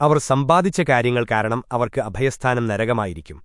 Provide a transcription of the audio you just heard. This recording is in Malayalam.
അവർ സമ്പാദിച്ച കാര്യങ്ങൾ കാരണം അവർക്ക് അഭയസ്ഥാനം നരകമായിരിക്കും